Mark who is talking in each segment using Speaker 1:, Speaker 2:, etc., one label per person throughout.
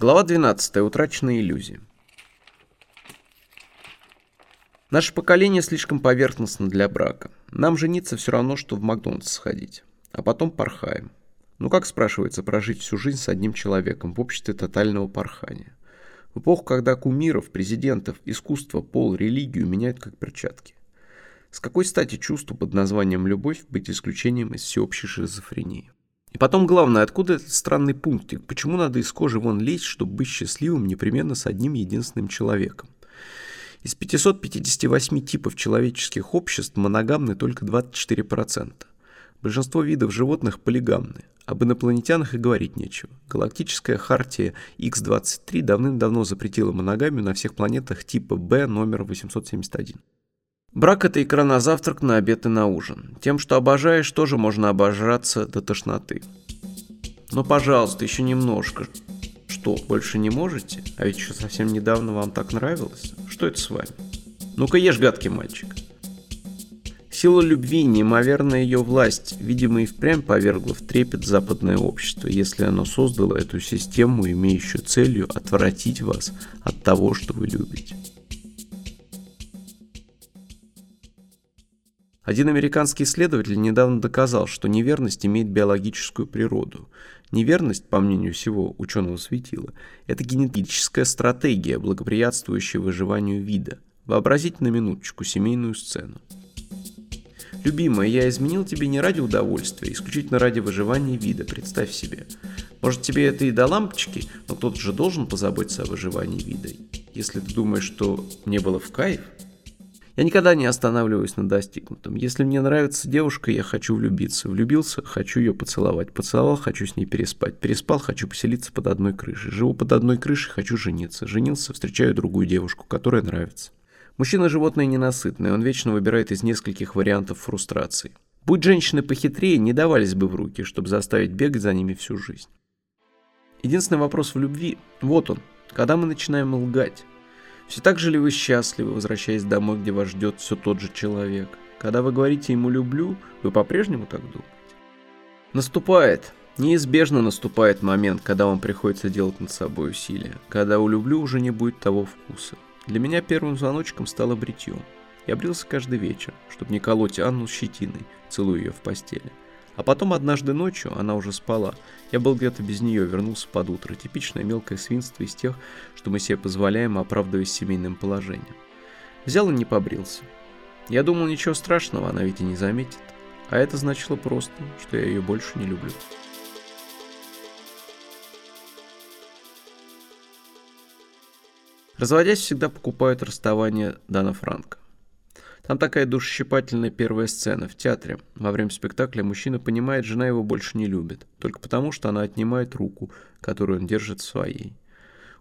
Speaker 1: Глава 12. Утраченные иллюзии. Наше поколение слишком поверхностно для брака. Нам жениться все равно, что в Макдональдс сходить. А потом порхаем. Ну как, спрашивается, прожить всю жизнь с одним человеком в обществе тотального порхания? В эпоху, когда кумиров, президентов, искусство, пол, религию меняют как перчатки. С какой стати чувству под названием «любовь» быть исключением из всеобщей шизофрении? И потом главное, откуда этот странный пунктик? Почему надо из кожи вон лезть, чтобы быть счастливым непременно с одним единственным человеком? Из 558 типов человеческих обществ моногамны только 24%. Большинство видов животных полигамны. Об инопланетянах и говорить нечего. Галактическая хартия X-23 давным-давно запретила моногамию на всех планетах типа B номер 871. Брак – это икра на завтрак, на обед и на ужин. Тем, что обожаешь, тоже можно обожраться до тошноты. Но, пожалуйста, еще немножко. Что, больше не можете? А ведь еще совсем недавно вам так нравилось. Что это с вами? Ну-ка ешь, гадкий мальчик. Сила любви, неимоверная ее власть, видимо, и впрямь повергла в трепет западное общество, если оно создало эту систему, имеющую целью отвратить вас от того, что вы любите. Один американский исследователь недавно доказал, что неверность имеет биологическую природу. Неверность, по мнению всего ученого светила, это генетическая стратегия, благоприятствующая выживанию вида. Вообразите на минуточку семейную сцену. Любимая, я изменил тебе не ради удовольствия, исключительно ради выживания вида, представь себе. Может тебе это и до лампочки, но кто-то же должен позаботиться о выживании вида. Если ты думаешь, что мне было в кайф, я никогда не останавливаюсь на достигнутом. Если мне нравится девушка, я хочу влюбиться. Влюбился, хочу ее поцеловать. Поцеловал, хочу с ней переспать. Переспал, хочу поселиться под одной крышей. Живу под одной крышей, хочу жениться. Женился, встречаю другую девушку, которая нравится. Мужчина животное ненасытное, он вечно выбирает из нескольких вариантов фрустрации. Будь женщины похитрее, не давались бы в руки, чтобы заставить бегать за ними всю жизнь. Единственный вопрос в любви, вот он, когда мы начинаем лгать. Все так же ли вы счастливы, возвращаясь домой, где вас ждет все тот же человек? Когда вы говорите ему «люблю», вы по-прежнему так думаете? Наступает, неизбежно наступает момент, когда вам приходится делать над собой усилия, когда у «люблю» уже не будет того вкуса. Для меня первым звоночком стало бритье. Я брился каждый вечер, чтобы не колоть Анну щетиной, целуя ее в постели. А потом однажды ночью, она уже спала, я был где-то без нее, вернулся под утро. Типичное мелкое свинство из тех, что мы себе позволяем, оправдываясь семейным положением. Взял и не побрился. Я думал, ничего страшного, она ведь и не заметит. А это значило просто, что я ее больше не люблю. Разводясь, всегда покупают расставание Дана Франка. Там такая душесчипательная первая сцена в театре. Во время спектакля мужчина понимает, жена его больше не любит, только потому, что она отнимает руку, которую он держит своей.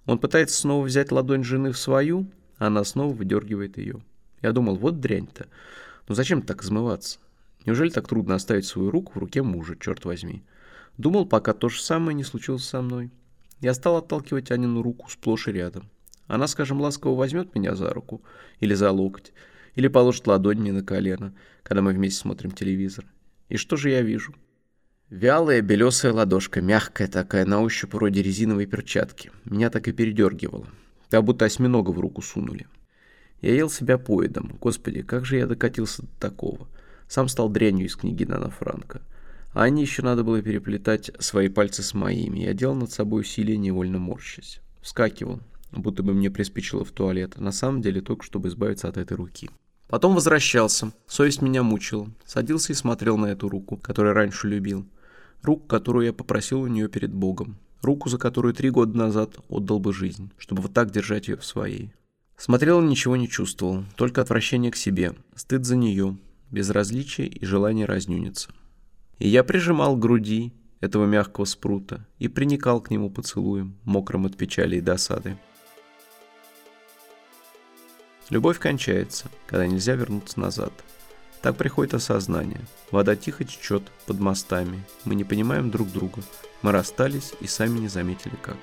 Speaker 1: Он пытается снова взять ладонь жены в свою, а она снова выдергивает ее. Я думал, вот дрянь-то. Ну зачем так измываться? Неужели так трудно оставить свою руку в руке мужа, черт возьми? Думал, пока то же самое не случилось со мной. Я стал отталкивать Анину руку сплошь и рядом. Она, скажем, ласково возьмет меня за руку или за локоть, или положит ладонь мне на колено, когда мы вместе смотрим телевизор. И что же я вижу? Вялая белесая ладошка, мягкая такая, на ощупь вроде резиновой перчатки. Меня так и передергивало. Как будто осьминога в руку сунули. Я ел себя поедом. Господи, как же я докатился до такого? Сам стал дрянью из книги Нана Франка. А они еще надо было переплетать свои пальцы с моими. Я делал над собой усилие, невольно морщась. Вскакивал, будто бы мне приспичило в туалет. А на самом деле только чтобы избавиться от этой руки. Потом возвращался. Совесть меня мучила. Садился и смотрел на эту руку, которую раньше любил. Руку, которую я попросил у нее перед Богом. Руку, за которую три года назад отдал бы жизнь, чтобы вот так держать ее в своей. Смотрел и ничего не чувствовал, только отвращение к себе, стыд за нее, безразличие и желание разнюниться. И я прижимал к груди этого мягкого спрута и приникал к нему поцелуем, мокрым от печали и досады. Любовь кончается, когда нельзя вернуться назад. Так приходит осознание. Вода тихо течет под мостами. Мы не понимаем друг друга. Мы расстались и сами не заметили как.